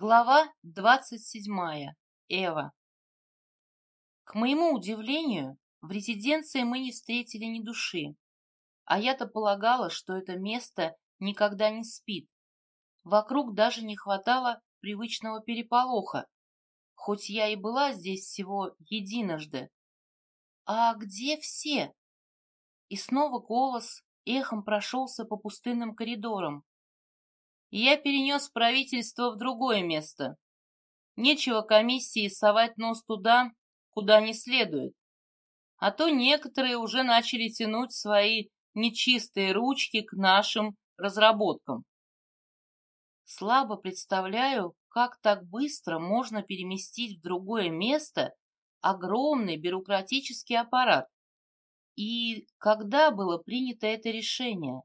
Глава двадцать седьмая. Эва. К моему удивлению, в резиденции мы не встретили ни души, а я-то полагала, что это место никогда не спит. Вокруг даже не хватало привычного переполоха, хоть я и была здесь всего единожды. «А где все?» И снова голос эхом прошелся по пустынным коридорам я перенес правительство в другое место. Нечего комиссии совать нос туда, куда не следует. А то некоторые уже начали тянуть свои нечистые ручки к нашим разработкам. Слабо представляю, как так быстро можно переместить в другое место огромный бюрократический аппарат. И когда было принято это решение?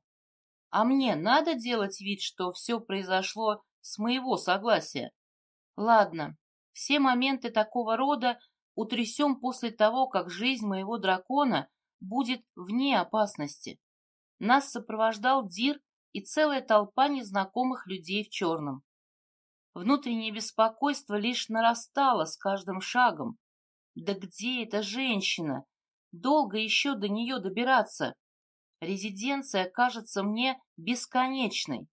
А мне надо делать вид, что все произошло с моего согласия? Ладно, все моменты такого рода утрясем после того, как жизнь моего дракона будет вне опасности. Нас сопровождал Дир и целая толпа незнакомых людей в черном. Внутреннее беспокойство лишь нарастало с каждым шагом. Да где эта женщина? Долго еще до нее добираться? Резиденция кажется мне бесконечной.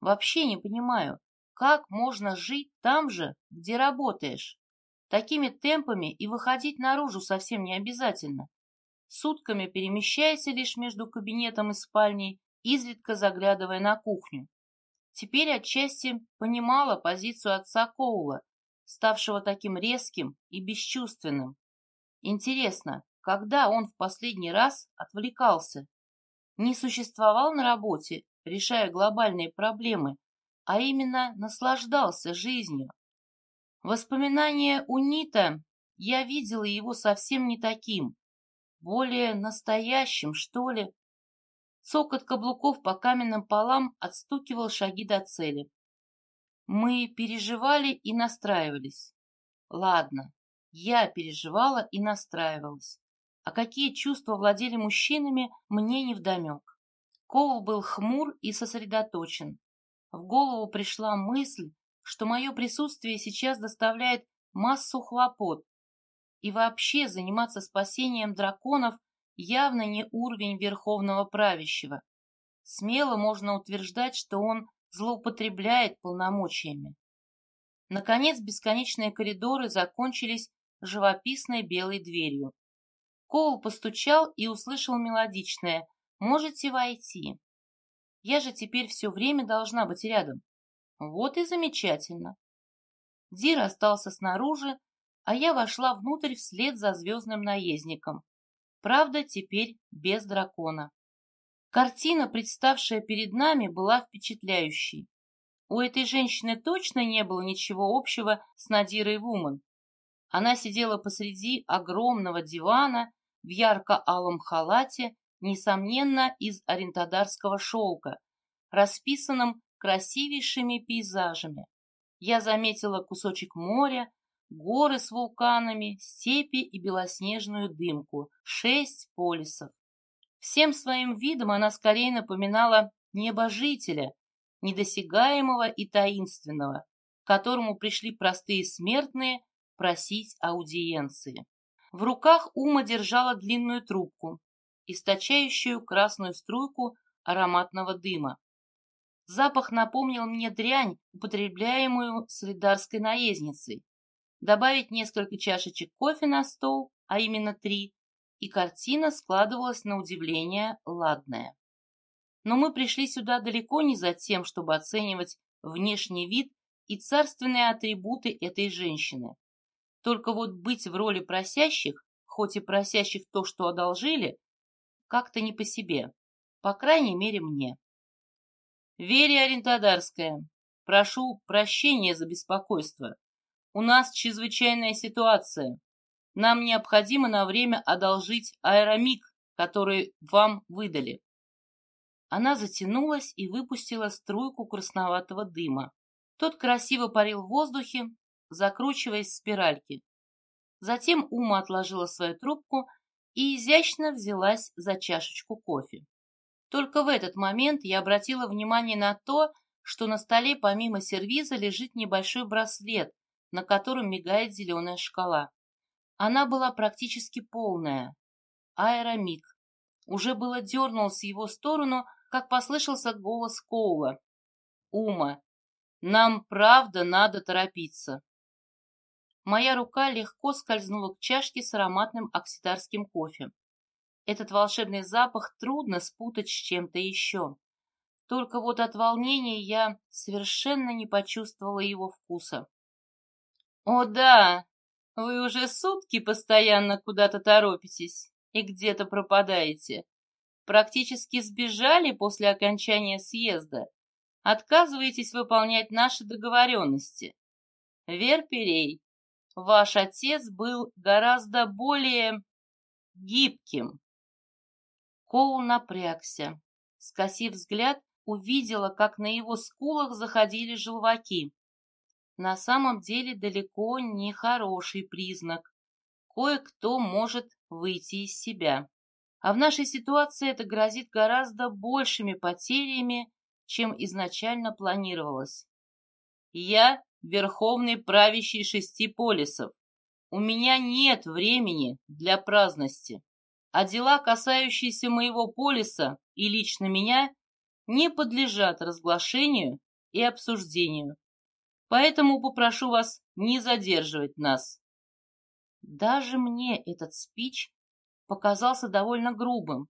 Вообще не понимаю, как можно жить там же, где работаешь. Такими темпами и выходить наружу совсем не обязательно. Сутками перемещайся лишь между кабинетом и спальней, изредка заглядывая на кухню. Теперь отчасти понимала позицию отца Коула, ставшего таким резким и бесчувственным. Интересно, когда он в последний раз отвлекался? Не существовал на работе, решая глобальные проблемы, а именно наслаждался жизнью. Воспоминания Унита я видела его совсем не таким, более настоящим, что ли. Цокот каблуков по каменным полам отстукивал шаги до цели. Мы переживали и настраивались. Ладно, я переживала и настраивалась а какие чувства владели мужчинами, мне невдомек. Коул был хмур и сосредоточен. В голову пришла мысль, что мое присутствие сейчас доставляет массу хлопот, и вообще заниматься спасением драконов явно не уровень верховного правящего. Смело можно утверждать, что он злоупотребляет полномочиями. Наконец бесконечные коридоры закончились живописной белой дверью. Коул постучал и услышал мелодичное «Можете войти». Я же теперь все время должна быть рядом. Вот и замечательно. Дир остался снаружи, а я вошла внутрь вслед за звездным наездником. Правда, теперь без дракона. Картина, представшая перед нами, была впечатляющей. У этой женщины точно не было ничего общего с Надирой Вуман. Она сидела посреди огромного дивана в ярко-алом халате, несомненно, из орентодарского шелка, расписанном красивейшими пейзажами. Я заметила кусочек моря, горы с вулканами, степи и белоснежную дымку, шесть полисов. Всем своим видом она скорее напоминала небожителя, недосягаемого и таинственного, к которому пришли простые смертные просить аудиенции. В руках Ума держала длинную трубку, источающую красную струйку ароматного дыма. Запах напомнил мне дрянь, употребляемую средарской наездницей. Добавить несколько чашечек кофе на стол, а именно три, и картина складывалась на удивление ладная. Но мы пришли сюда далеко не за тем, чтобы оценивать внешний вид и царственные атрибуты этой женщины. Только вот быть в роли просящих, хоть и просящих то, что одолжили, как-то не по себе. По крайней мере, мне. Верия Орентодарская, прошу прощения за беспокойство. У нас чрезвычайная ситуация. Нам необходимо на время одолжить аэромик, который вам выдали. Она затянулась и выпустила струйку красноватого дыма. Тот красиво парил в воздухе, закручиваясь в спиральки. Затем Ума отложила свою трубку и изящно взялась за чашечку кофе. Только в этот момент я обратила внимание на то, что на столе помимо сервиза лежит небольшой браслет, на котором мигает зеленая шкала. Она была практически полная. Аэромик. Уже было дернулся в его сторону, как послышался голос Коула. «Ума, нам правда надо торопиться». Моя рука легко скользнула к чашке с ароматным оксидарским кофе. Этот волшебный запах трудно спутать с чем-то еще. Только вот от волнения я совершенно не почувствовала его вкуса. «О да, вы уже сутки постоянно куда-то торопитесь и где-то пропадаете. Практически сбежали после окончания съезда. Отказываетесь выполнять наши договоренности. Верперей, ваш отец был гораздо более гибким». Коул напрягся. Скосив взгляд, увидела, как на его скулах заходили желваки. На самом деле далеко не хороший признак. Кое-кто может выйти из себя. А в нашей ситуации это грозит гораздо большими потерями, чем изначально планировалось. Я верховный правящий шести полисов. У меня нет времени для праздности. А дела, касающиеся моего полиса и лично меня, не подлежат разглашению и обсуждению. Поэтому попрошу вас не задерживать нас. Даже мне этот спич показался довольно грубым.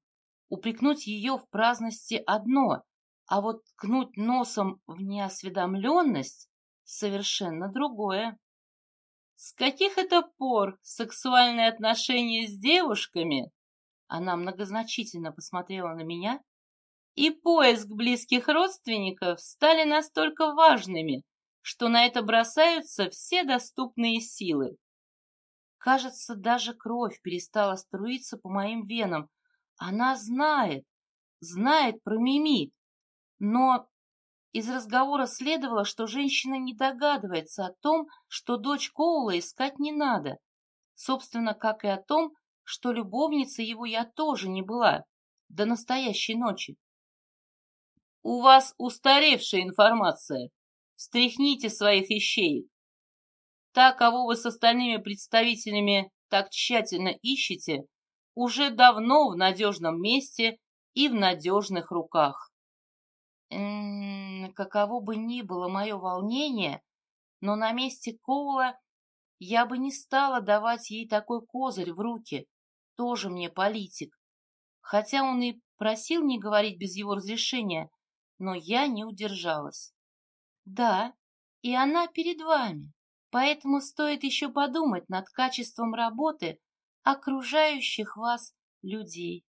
Упрекнуть ее в праздности одно, а вот ткнуть носом в неосведомленность совершенно другое. С каких это пор сексуальные отношения с девушками? Она многозначительно посмотрела на меня и поиск близких родственников стали настолько важными, что на это бросаются все доступные силы. Кажется, даже кровь перестала струиться по моим венам. Она знает, знает про Мими, но из разговора следовало, что женщина не догадывается о том, что дочь Коула искать не надо. Собственно, как и о том, что любовницей его я тоже не была до настоящей ночи. У вас устаревшая информация. Стряхните своих ищеек. Та, кого вы с остальными представителями так тщательно ищете, уже давно в надежном месте и в надежных руках. Каково бы ни было мое волнение, но на месте Коула я бы не стала давать ей такой козырь в руки. Тоже мне политик. Хотя он и просил не говорить без его разрешения, но я не удержалась. Да, и она перед вами, поэтому стоит еще подумать над качеством работы окружающих вас людей.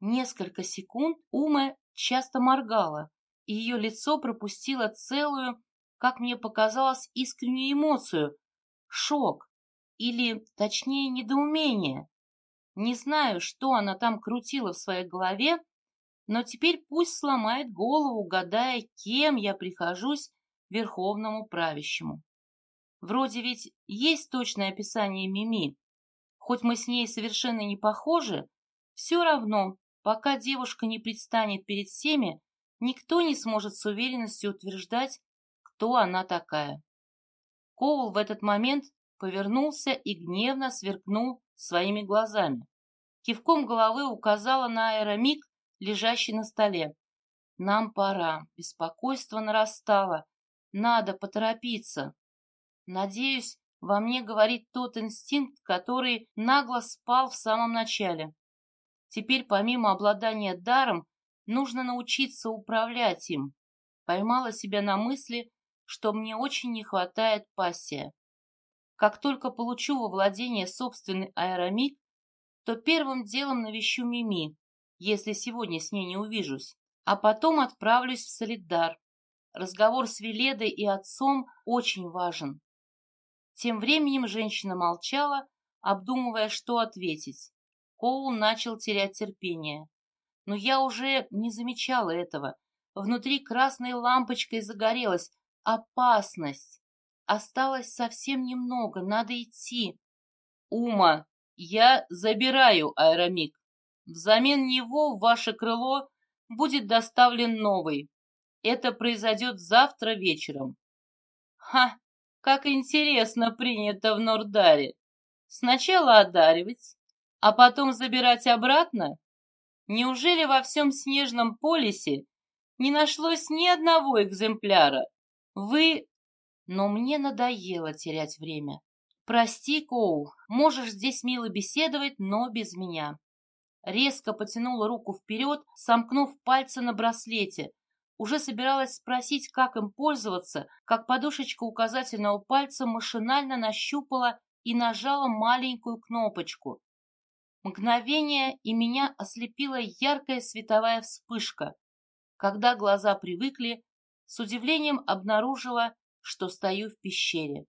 Несколько секунд Ума часто моргала, и ее лицо пропустило целую, как мне показалось, искреннюю эмоцию — шок, или, точнее, недоумение. Не знаю, что она там крутила в своей голове, но теперь пусть сломает голову, гадая, кем я прихожусь верховному правящему. Вроде ведь есть точное описание Мими. Хоть мы с ней совершенно не похожи, все равно, пока девушка не предстанет перед всеми, никто не сможет с уверенностью утверждать, кто она такая. Коул в этот момент повернулся и гневно сверкнул своими глазами. Кивком головы указала на аэромик, лежащий на столе. Нам пора. Беспокойство нарастало. Надо поторопиться. Надеюсь, во мне говорит тот инстинкт, который нагло спал в самом начале. Теперь, помимо обладания даром, нужно научиться управлять им. Поймала себя на мысли, что мне очень не хватает пассия. Как только получу во владение собственный аэромик, то первым делом навещу Мими, если сегодня с ней не увижусь, а потом отправлюсь в Солидар. Разговор с Веледой и отцом очень важен. Тем временем женщина молчала, обдумывая, что ответить. Коул начал терять терпение. Но я уже не замечала этого. Внутри красной лампочкой загорелась. Опасность. Осталось совсем немного, надо идти. Ума, я забираю аэромик. Взамен него в ваше крыло будет доставлен новый. Это произойдет завтра вечером. Ха, как интересно принято в Нордаре. Сначала одаривать, а потом забирать обратно? Неужели во всем снежном полисе не нашлось ни одного экземпляра? Вы... Но мне надоело терять время. Прости, Коул, можешь здесь мило беседовать, но без меня. Резко потянула руку вперед, сомкнув пальцы на браслете. Уже собиралась спросить, как им пользоваться, как подушечка указательного пальца машинально нащупала и нажала маленькую кнопочку. Мгновение, и меня ослепила яркая световая вспышка. Когда глаза привыкли, с удивлением обнаружила, что стою в пещере.